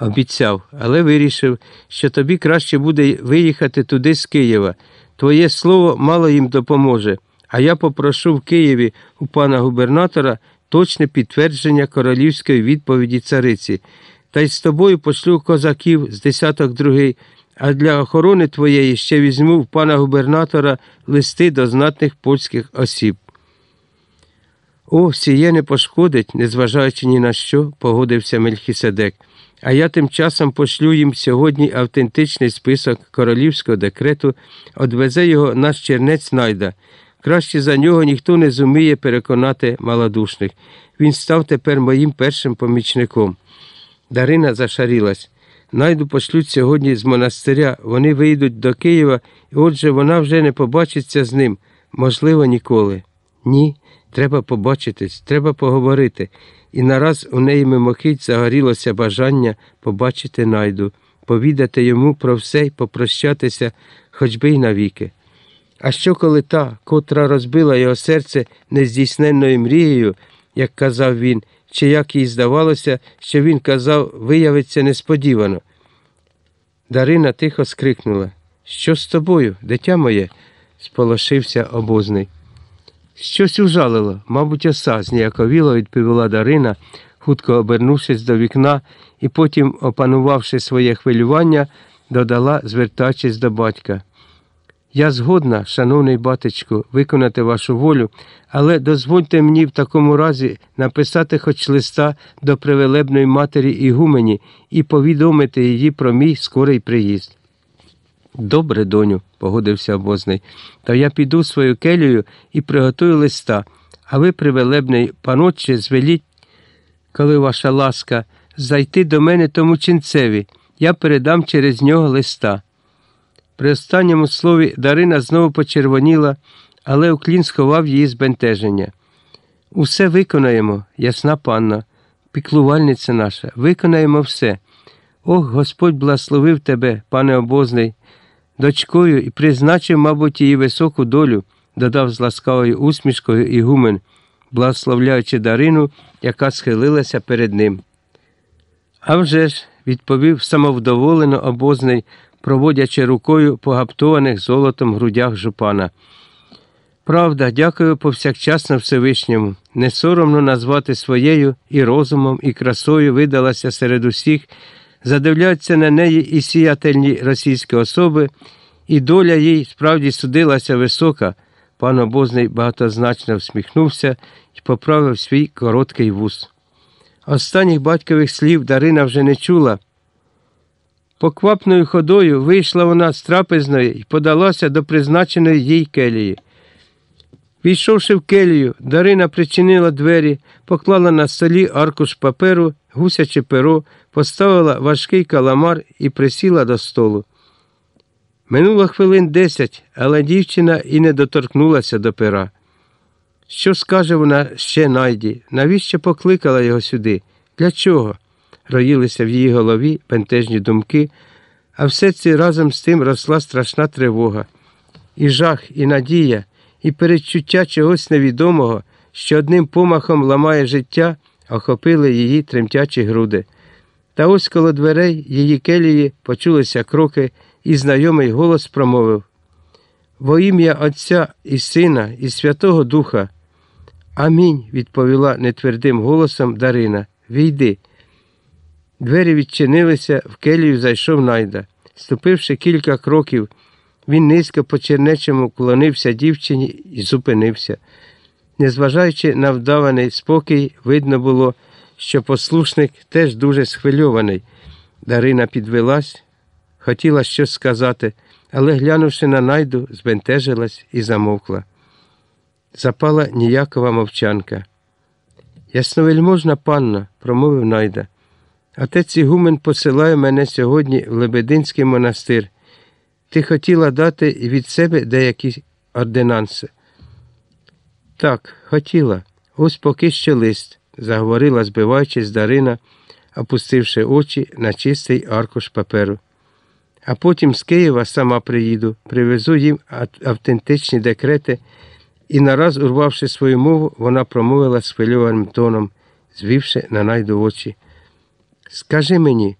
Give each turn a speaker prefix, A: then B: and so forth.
A: Обіцяв, але вирішив, що тобі краще буде виїхати туди з Києва. Твоє слово мало їм допоможе, а я попрошу в Києві у пана губернатора точне підтвердження королівської відповіді цариці. Та й з тобою пошлю козаків з десяток другий, а для охорони твоєї ще візьму в пана губернатора листи до знатних польських осіб. О, сіє не пошкодить, незважаючи ні на що, погодився Мельхіседек. А я тим часом пошлю їм сьогодні автентичний список королівського декрету, одвезе його наш чернець найда. Краще за нього ніхто не зуміє переконати малодушних. Він став тепер моїм першим помічником. Дарина зашарілась. Найду пошлють сьогодні з монастиря. Вони вийдуть до Києва, і отже вона вже не побачиться з ним. Можливо, ніколи. Ні, треба побачитись, треба поговорити. І нараз у неї мимохідь загорілося бажання побачити найду, повідати йому про все й попрощатися, хоч би й навіки. А що коли та, котра розбила його серце нездійсненною мрією, як казав він, чи як їй здавалося, що він казав, виявиться несподівано. Дарина тихо скрикнула. Що з тобою, дитя моє? сполошився обозний. Щось ужалило, мабуть, оса, зніяковіло відповіла Дарина, хутко обернувшись до вікна і потім, опанувавши своє хвилювання, додала, звертаючись до батька. Я згодна, шановний батечку, виконати вашу волю, але дозвольте мені в такому разі написати хоч листа до привелебної матері Ігумені і повідомити її про мій скорий приїзд. Добре, доню, погодився обозний, то я піду свою келію і приготую листа, а ви, привелебний панотче, звеліть, коли ваша ласка, зайти до мене тому ченцеві, я передам через нього листа. При останньому слові Дарина знову почервоніла, але Уклін сховав її збентеження. Усе виконаємо, ясна панна, піклувальниця наша, виконаємо все. Ох, Господь благословив тебе, пане обозний, дочкою і призначив, мабуть, її високу долю, додав з ласкавою усмішкою Ігумен, благословляючи Дарину, яка схилилася перед ним. «А вже ж», – відповів самовдоволено обозний, проводячи рукою по гаптованих золотом грудях жупана. Правда, дякую повсякчасно Всевишньому. Не соромно назвати своєю і розумом, і красою видалася серед усіх, задивляться на неї і сіятельні російські особи, і доля їй справді судилася висока. Пан обозний багатозначно всміхнувся і поправив свій короткий вус. Останніх батькових слів Дарина вже не чула. Поквапною ходою вийшла вона з трапезної і подалася до призначеної їй келії. Війшовши в келію, Дарина причинила двері, поклала на столі аркуш паперу, гусяче перо, поставила важкий каламар і присіла до столу. Минуло хвилин десять, але дівчина і не доторкнулася до пера. Що скаже вона ще найді? Навіщо покликала його сюди? Для чого? роїлися в її голові пентежні думки, а все це разом з тим росла страшна тривога. І жах, і надія, і передчуття чогось невідомого, що одним помахом ламає життя, охопили її тремтячі груди. Та ось коло дверей її келії почулися кроки, і знайомий голос промовив Во ім'я Отця і Сина, і Святого Духа. Амінь, відповіла нетвердим голосом Дарина. Війди. Двері відчинилися, в келію зайшов найда. Ступивши кілька кроків, він низько по чернечому клонився дівчині і зупинився. Незважаючи на вдаваний спокій, видно було, що послушник теж дуже схвильований. Дарина підвелась, хотіла щось сказати, але, глянувши на найду, збентежилась і замовкла. Запала ніякова мовчанка. Ясновельможна панна, промовив найда. Отець Ігумен посилає мене сьогодні в Лебединський монастир. Ти хотіла дати від себе деякі ординанси. Так, хотіла. Ось поки що лист, заговорила, збиваючись Дарина, опустивши очі на чистий аркуш паперу. А потім з Києва сама приїду, привезу їм автентичні декрети, і нараз, урвавши свою мову, вона промовила схвильованим тоном, звівши на найду очі. Скажи мені,